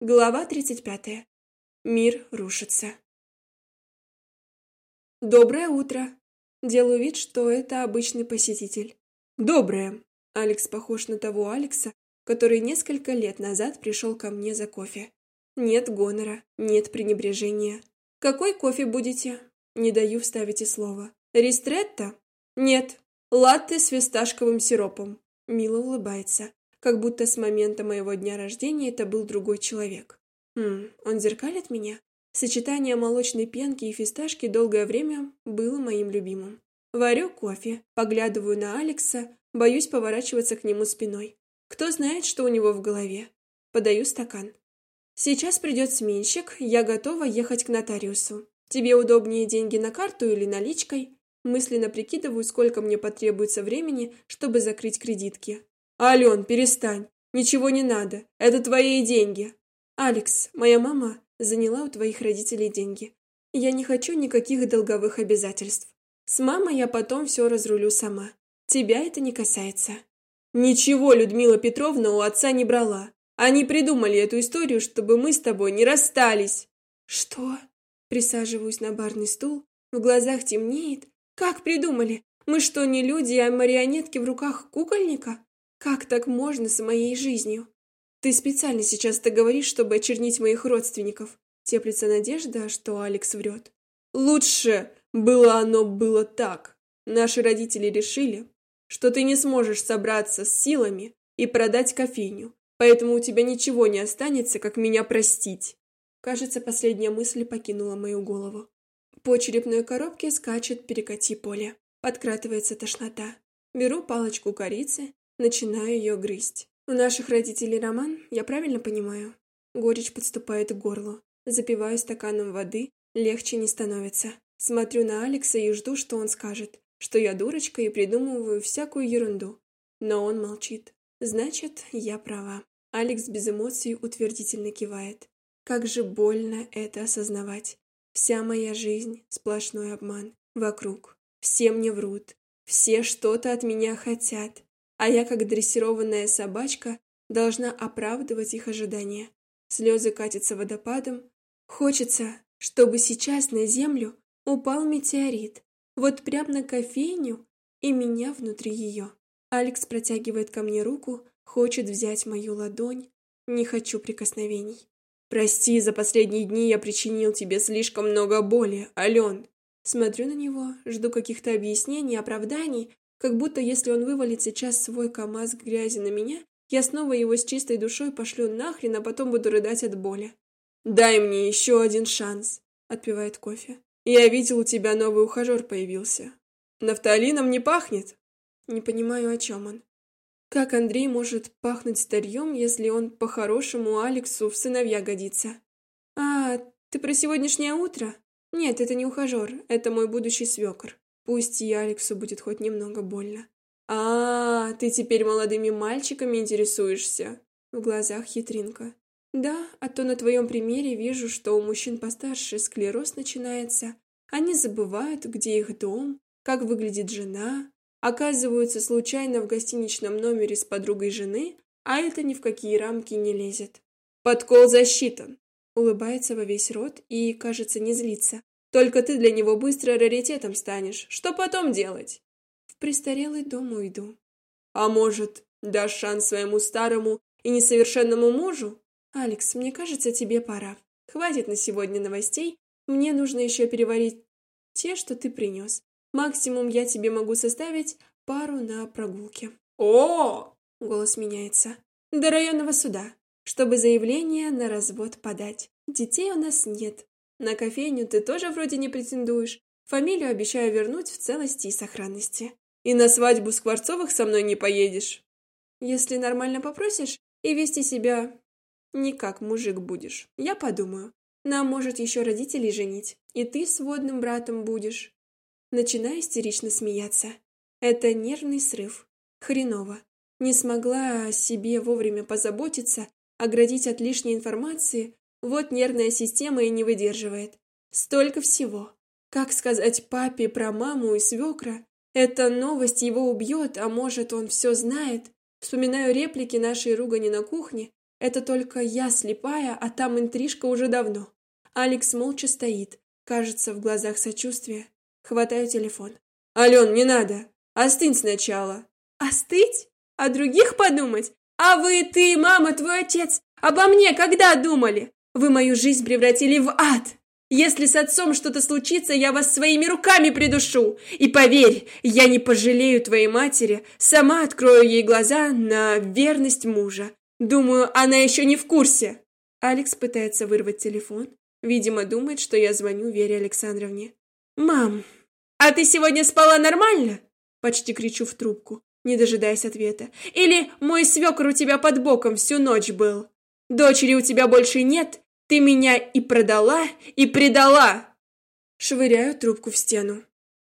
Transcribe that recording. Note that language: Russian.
Глава 35. Мир рушится. Доброе утро. Делаю вид, что это обычный посетитель. Доброе. Алекс похож на того Алекса, который несколько лет назад пришел ко мне за кофе. Нет гонора, нет пренебрежения. Какой кофе будете? Не даю вставить и слова. Ристретто? Нет. Латте с фисташковым сиропом. Мило улыбается, как будто с момента моего дня рождения это был другой человек. Хм, он зеркалит меня? Сочетание молочной пенки и фисташки долгое время было моим любимым. Варю кофе, поглядываю на Алекса, боюсь поворачиваться к нему спиной. Кто знает, что у него в голове. Подаю стакан. Сейчас придет сменщик, я готова ехать к нотариусу. Тебе удобнее деньги на карту или наличкой? Мысленно прикидываю, сколько мне потребуется времени, чтобы закрыть кредитки. Ален, перестань. Ничего не надо. Это твои деньги. Алекс, моя мама заняла у твоих родителей деньги. Я не хочу никаких долговых обязательств. С мамой я потом все разрулю сама. Тебя это не касается. Ничего Людмила Петровна у отца не брала. Они придумали эту историю, чтобы мы с тобой не расстались. Что? Присаживаюсь на барный стул, в глазах темнеет. Как придумали? Мы что, не люди, а марионетки в руках кукольника? Как так можно с моей жизнью? Ты специально сейчас так говоришь, чтобы очернить моих родственников. Теплится надежда, что Алекс врет. Лучше было оно было так. Наши родители решили, что ты не сможешь собраться с силами и продать кофейню, поэтому у тебя ничего не останется, как меня простить. Кажется, последняя мысль покинула мою голову. По черепной коробке скачет перекати поле. Подкратывается тошнота. Беру палочку корицы, начинаю ее грызть. У наших родителей роман, я правильно понимаю? Горечь подступает к горлу. Запиваю стаканом воды, легче не становится. Смотрю на Алекса и жду, что он скажет, что я дурочка и придумываю всякую ерунду. Но он молчит. Значит, я права. Алекс без эмоций утвердительно кивает. Как же больно это осознавать. Вся моя жизнь — сплошной обман. Вокруг. Все мне врут. Все что-то от меня хотят. А я, как дрессированная собачка, должна оправдывать их ожидания. Слезы катятся водопадом. Хочется, чтобы сейчас на землю упал метеорит. Вот прямо на кофейню и меня внутри ее. Алекс протягивает ко мне руку, хочет взять мою ладонь. Не хочу прикосновений. «Прости, за последние дни я причинил тебе слишком много боли, Ален». Смотрю на него, жду каких-то объяснений, оправданий, как будто если он вывалит сейчас свой КамАЗ грязи на меня, я снова его с чистой душой пошлю нахрен, а потом буду рыдать от боли. «Дай мне еще один шанс», — отпивает кофе. «Я видел, у тебя новый ухажер появился. Нафталином не пахнет?» Не понимаю, о чем он. Как Андрей может пахнуть старьем, если он по-хорошему Алексу в сыновья годится? А, ты про сегодняшнее утро? Нет, это не ухажер, это мой будущий свекор. Пусть и Алексу будет хоть немного больно. А, ты теперь молодыми мальчиками интересуешься? В глазах хитринка. Да, а то на твоем примере вижу, что у мужчин постарше склероз начинается. Они забывают, где их дом, как выглядит жена, оказываются случайно в гостиничном номере с подругой жены, а это ни в какие рамки не лезет. Подкол засчитан. Улыбается во весь рот и, кажется, не злится. Только ты для него быстро раритетом станешь. Что потом делать? В престарелый дом уйду. А может, дашь шанс своему старому и несовершенному мужу? Алекс, мне кажется, тебе пора. Хватит на сегодня новостей. Мне нужно еще переварить те, что ты принес. Максимум я тебе могу составить пару на прогулке. О! Голос меняется. До районного суда, чтобы заявление на развод подать. Детей у нас нет. На кофейню ты тоже вроде не претендуешь. Фамилию обещаю вернуть в целости и сохранности. И на свадьбу Скворцовых со мной не поедешь. Если нормально попросишь и вести себя не как мужик будешь, я подумаю. Нам может еще родителей женить, и ты с водным братом будешь. Начинаю истерично смеяться. Это нервный срыв. Хреново. Не смогла о себе вовремя позаботиться, оградить от лишней информации, вот нервная система и не выдерживает. Столько всего. Как сказать папе про маму и свекра? Эта новость его убьет, а может, он все знает. Вспоминаю реплики нашей ругани на кухне. Это только я слепая, а там интрижка уже давно. Алекс молча стоит, кажется, в глазах сочувствие. Хватаю телефон. Ален, не надо. Остынь сначала. Остыть? О других подумать? А вы, ты, мама, твой отец, обо мне когда думали? Вы мою жизнь превратили в ад. Если с отцом что-то случится, я вас своими руками придушу. И поверь, я не пожалею твоей матери, сама открою ей глаза на верность мужа. Думаю, она еще не в курсе. Алекс пытается вырвать телефон. Видимо, думает, что я звоню Вере Александровне. «Мам, а ты сегодня спала нормально?» Почти кричу в трубку, не дожидаясь ответа. «Или мой свекр у тебя под боком всю ночь был? Дочери у тебя больше нет? Ты меня и продала, и предала!» Швыряю трубку в стену.